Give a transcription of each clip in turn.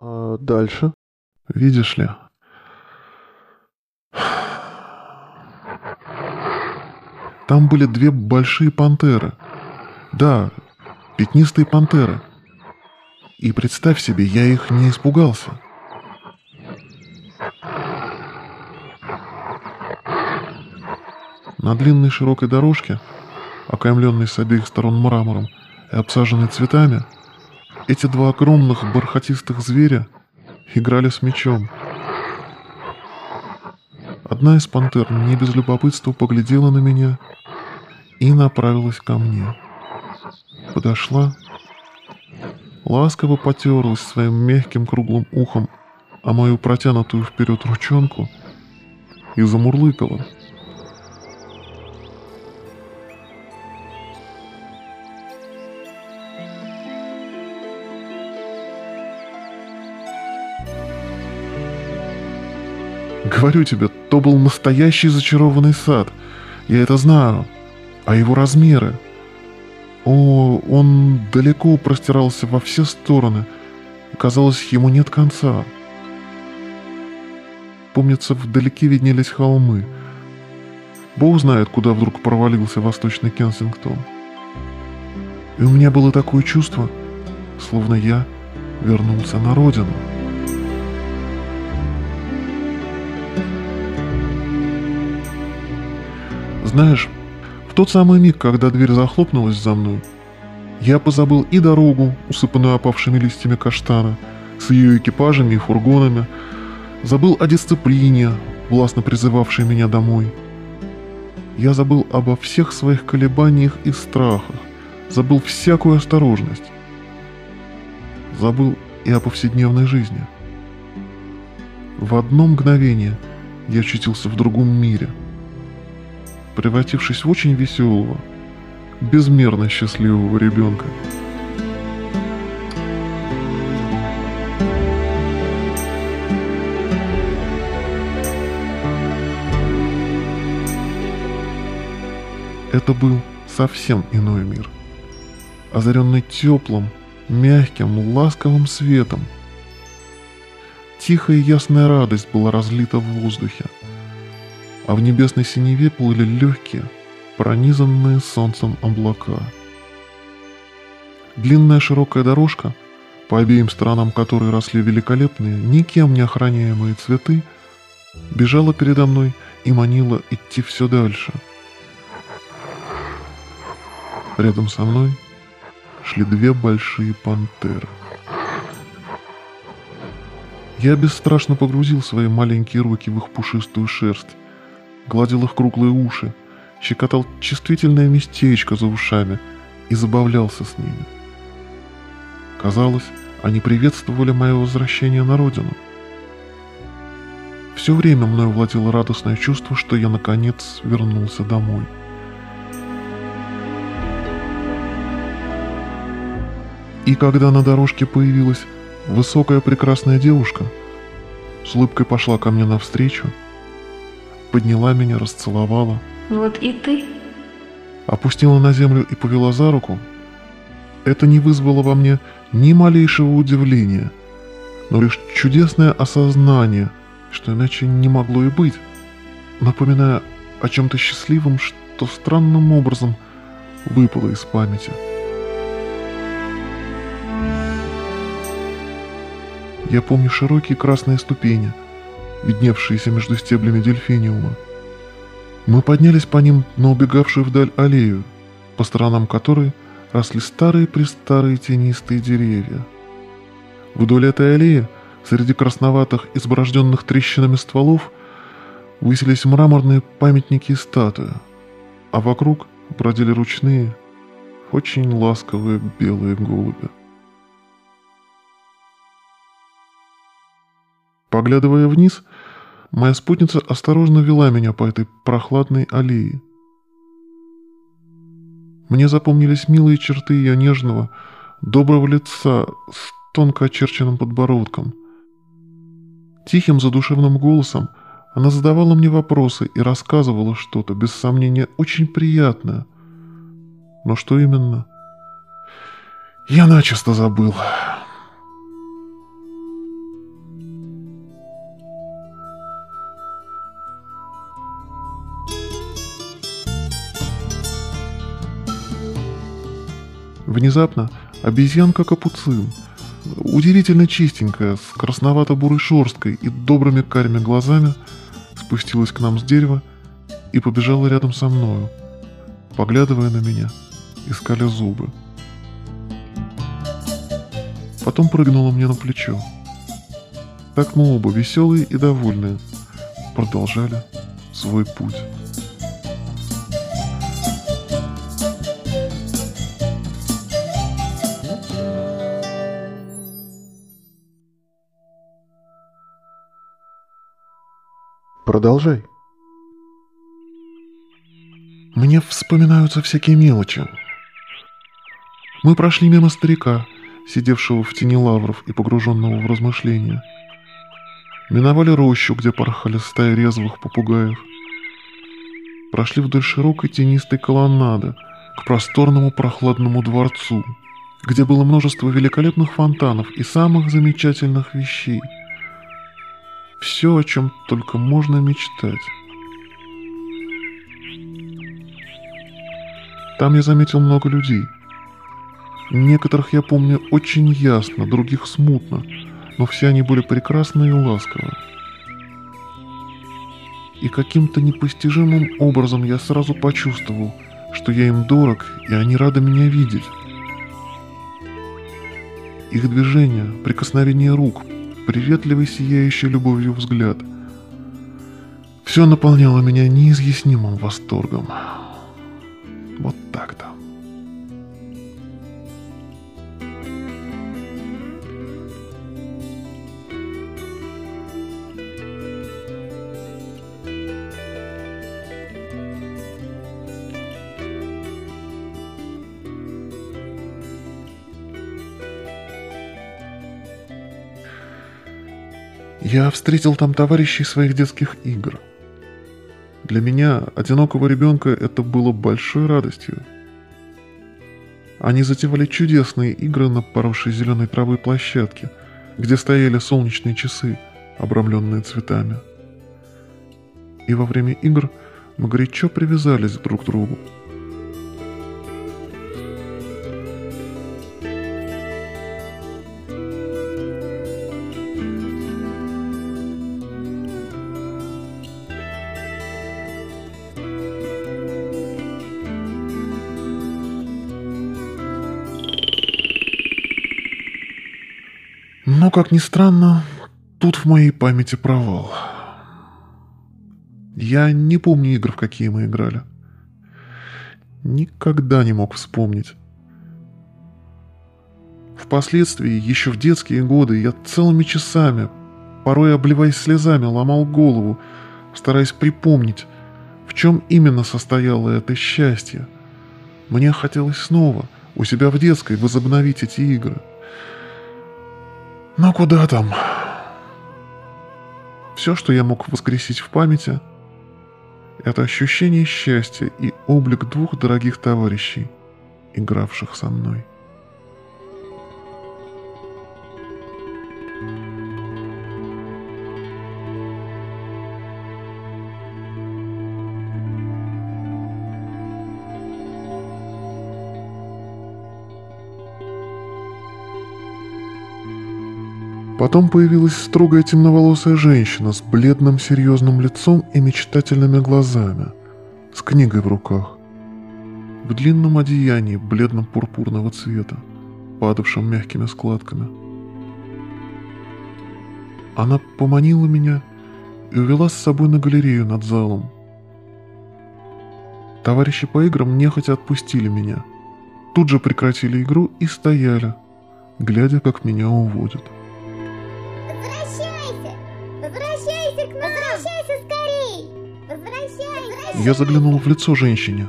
А дальше? Видишь ли, там были две большие пантеры. Да, пятнистые пантеры. И представь себе, я их не испугался. На длинной широкой дорожке, окаймленной с обеих сторон мрамором и обсаженной цветами, эти два огромных бархатистых зверя играли с мечом. Одна из пантер не без любопытства поглядела на меня и направилась ко мне. Подошла, ласково потерлась своим мягким круглым ухом о мою протянутую вперед ручонку и замурлыкала. Говорю тебе, то был настоящий зачарованный сад. Я это знаю. А его размеры? О, он далеко простирался во все стороны. Казалось, ему нет конца. Помнится, вдалеке виднелись холмы. Бог знает, куда вдруг провалился восточный Кенсингтон. И у меня было такое чувство, словно я вернулся на родину. Знаешь, в тот самый миг, когда дверь захлопнулась за мной, я позабыл и дорогу, усыпанную опавшими листьями каштана, с ее экипажами и фургонами, забыл о дисциплине, властно призывавшей меня домой. Я забыл обо всех своих колебаниях и страхах, забыл всякую осторожность. Забыл и о повседневной жизни. В одно мгновение я очутился в другом мире – превратившись в очень веселого, безмерно счастливого ребенка. Это был совсем иной мир, озаренный теплым, мягким, ласковым светом. Тихая и ясная радость была разлита в воздухе – а в небесной синеве плыли легкие, пронизанные солнцем облака. Длинная широкая дорожка, по обеим сторонам которой росли великолепные, никем не охраняемые цветы, бежала передо мной и манила идти все дальше. Рядом со мной шли две большие пантеры. Я бесстрашно погрузил свои маленькие руки в их пушистую шерсть гладил их круглые уши, щекотал чувствительное местечко за ушами и забавлялся с ними. Казалось, они приветствовали мое возвращение на родину. Все время мною владело радостное чувство, что я наконец вернулся домой. И когда на дорожке появилась высокая прекрасная девушка, с улыбкой пошла ко мне навстречу – подняла меня, расцеловала. Вот и ты. Опустила на землю и повела за руку. Это не вызвало во мне ни малейшего удивления, но лишь чудесное осознание, что иначе не могло и быть, напоминая о чем-то счастливом, что странным образом выпало из памяти. Я помню широкие красные ступени – видневшиеся между стеблями дельфиниума. Мы поднялись по ним на убегавшую вдаль аллею, по сторонам которой росли старые-престарые тенистые деревья. Вдоль этой аллеи, среди красноватых, изборожденных трещинами стволов, высились мраморные памятники и статуи, а вокруг бродили ручные, очень ласковые белые голуби. Поглядывая вниз, моя спутница осторожно вела меня по этой прохладной аллее. Мне запомнились милые черты ее нежного, доброго лица с тонко очерченным подбородком. Тихим задушевным голосом она задавала мне вопросы и рассказывала что-то, без сомнения, очень приятное. Но что именно? Я начисто забыл. Внезапно обезьянка Капуцин, удивительно чистенькая, с красновато-бурой шерсткой и добрыми карими глазами, спустилась к нам с дерева и побежала рядом со мною, поглядывая на меня, искали зубы. Потом прыгнула мне на плечо. Так мы оба, веселые и довольные, продолжали свой путь. Продолжай. Мне вспоминаются всякие мелочи. Мы прошли мимо старика, сидевшего в тени лавров и погруженного в размышления. Миновали рощу, где порхали стаи резвых попугаев. Прошли вдоль широкой тенистой колоннады к просторному прохладному дворцу, где было множество великолепных фонтанов и самых замечательных вещей. Все, о чем только можно мечтать. Там я заметил много людей – Некоторых я помню очень ясно, других смутно, но все они были прекрасны и ласковы. И каким-то непостижимым образом я сразу почувствовал, что я им дорог, и они рады меня видеть. Их движения, прикосновение рук, приветливый сияющий любовью взгляд – все наполняло меня неизъяснимым восторгом. Вот так-то. Я встретил там товарищей своих детских игр. Для меня, одинокого ребенка, это было большой радостью. Они затевали чудесные игры на поросшей зеленой травой площадке, где стояли солнечные часы, обрамленные цветами. И во время игр мы горячо привязались друг к другу – как ни странно, тут в моей памяти провал. Я не помню игр, в какие мы играли. Никогда не мог вспомнить. Впоследствии, еще в детские годы, я целыми часами, порой обливаясь слезами, ломал голову, стараясь припомнить, в чем именно состояло это счастье. Мне хотелось снова, у себя в детской, возобновить эти игры – но куда там? Все, что я мог воскресить в памяти, это ощущение счастья и облик двух дорогих товарищей, игравших со мной. Потом появилась строгая темноволосая женщина с бледным серьезным лицом и мечтательными глазами, с книгой в руках, в длинном одеянии бледно-пурпурного цвета, падавшем мягкими складками. Она поманила меня и увела с собой на галерею над залом. Товарищи по играм нехотя отпустили меня. Тут же прекратили игру и стояли, глядя, как меня уводят. Я заглянул в лицо женщине,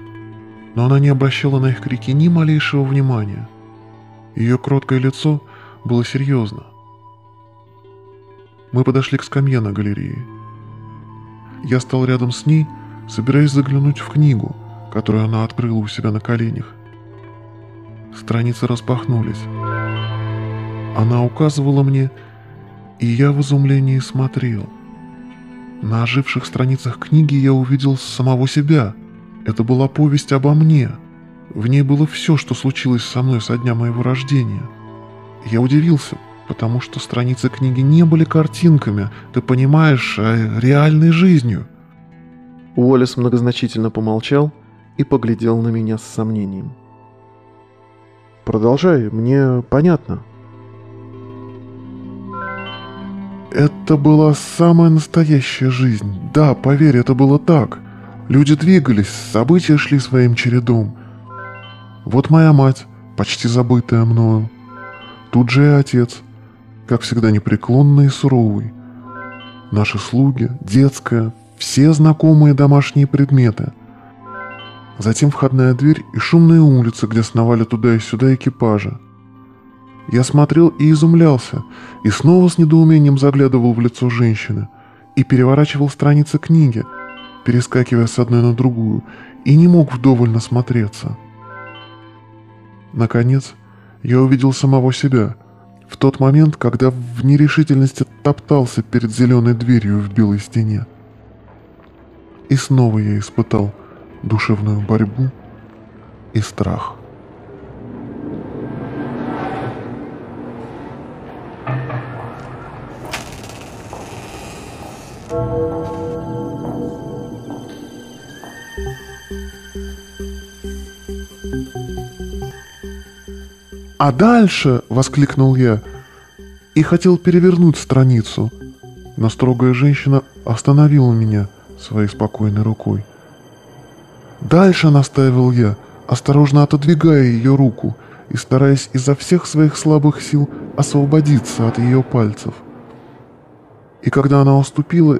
но она не обращала на их крики ни малейшего внимания. Ее кроткое лицо было серьезно. Мы подошли к скамье на галерее. Я стал рядом с ней, собираясь заглянуть в книгу, которую она открыла у себя на коленях. Страницы распахнулись. Она указывала мне, и я в изумлении смотрел – на оживших страницах книги я увидел самого себя. Это была повесть обо мне. В ней было все, что случилось со мной со дня моего рождения. Я удивился, потому что страницы книги не были картинками, ты понимаешь, а реальной жизнью. Уоллес многозначительно помолчал и поглядел на меня с сомнением. «Продолжай, мне понятно», Это была самая настоящая жизнь. Да, поверь, это было так. Люди двигались, события шли своим чередом. Вот моя мать, почти забытая мною. Тут же и отец, как всегда непреклонный и суровый. Наши слуги, детская, все знакомые домашние предметы. Затем входная дверь и шумные улицы, где сновали туда и сюда экипажи. Я смотрел и изумлялся, и снова с недоумением заглядывал в лицо женщины, и переворачивал страницы книги, перескакивая с одной на другую, и не мог вдоволь насмотреться. Наконец, я увидел самого себя, в тот момент, когда в нерешительности топтался перед зеленой дверью в белой стене. И снова я испытал душевную борьбу и страх. «А дальше!» — воскликнул я и хотел перевернуть страницу, но строгая женщина остановила меня своей спокойной рукой. «Дальше!» — настаивал я, осторожно отодвигая ее руку и стараясь изо всех своих слабых сил освободиться от ее пальцев. И когда она уступила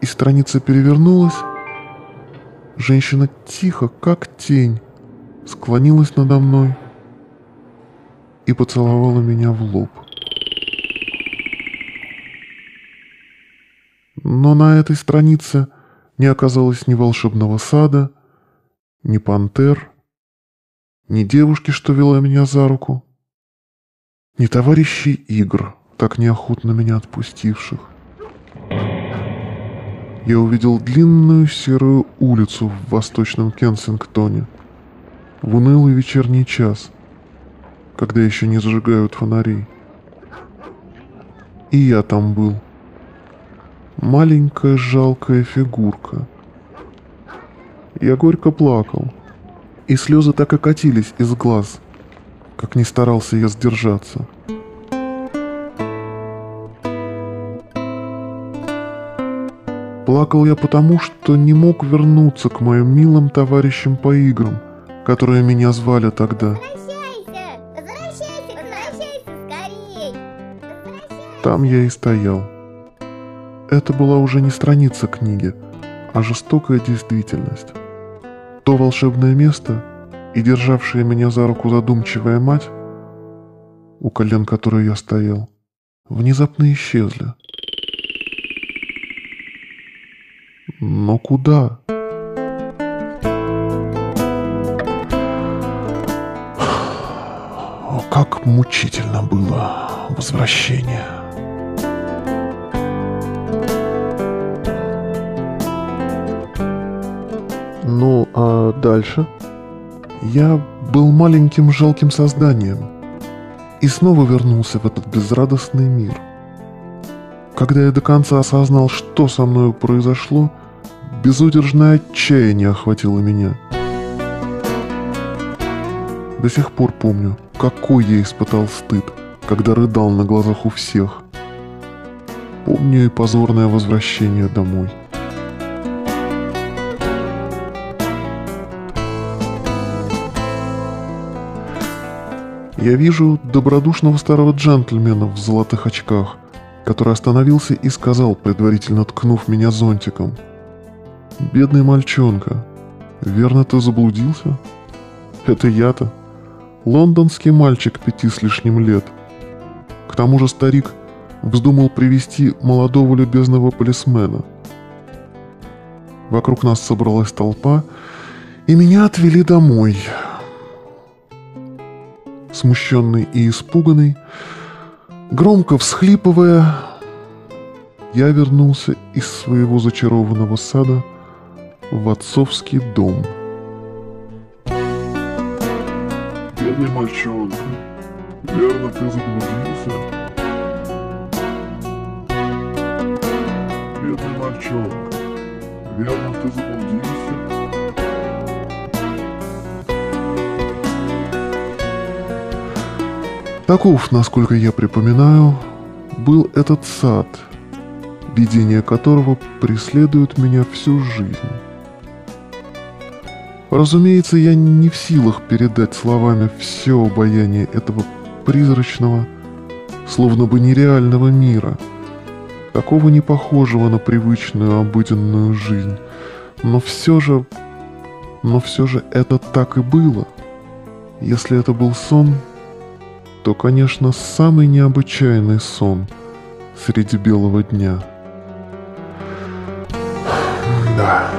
и страница перевернулась, женщина тихо, как тень, склонилась надо мной — и поцеловала меня в лоб. Но на этой странице не оказалось ни волшебного сада, ни пантер, ни девушки, что вела меня за руку, ни товарищей игр, так неохотно меня отпустивших. Я увидел длинную серую улицу в восточном Кенсингтоне в унылый вечерний час — когда еще не зажигают фонари. И я там был. Маленькая жалкая фигурка. Я горько плакал, и слезы так и катились из глаз, как не старался я сдержаться. Плакал я потому, что не мог вернуться к моим милым товарищам по играм, которые меня звали тогда – Там я и стоял. Это была уже не страница книги, а жестокая действительность. То волшебное место и державшая меня за руку задумчивая мать, у колен которой я стоял, внезапно исчезли. Но куда? О, как мучительно было возвращение. Ну, а дальше? Я был маленьким жалким созданием и снова вернулся в этот безрадостный мир. Когда я до конца осознал, что со мной произошло, безудержное отчаяние охватило меня. До сих пор помню, какой я испытал стыд, когда рыдал на глазах у всех. Помню и позорное возвращение домой – Я вижу добродушного старого джентльмена в золотых очках, который остановился и сказал, предварительно ткнув меня зонтиком. «Бедный мальчонка, верно ты заблудился?» «Это я-то. Лондонский мальчик пяти с лишним лет. К тому же старик вздумал привести молодого любезного полисмена. Вокруг нас собралась толпа, и меня отвели домой, смущенный и испуганный, громко всхлипывая, я вернулся из своего зачарованного сада в отцовский дом – Бедный мальчонка. Верно, ты заблудился? Бедный мальчонка. Верно, ты заблудился? Таков, насколько я припоминаю, был этот сад, видение которого преследует меня всю жизнь. Разумеется, я не в силах передать словами все обаяние этого призрачного, словно бы нереального мира, такого не похожего на привычную обыденную жизнь. Но все же, но все же это так и было. Если это был сон, то, конечно, самый необычайный сон среди белого дня. Да.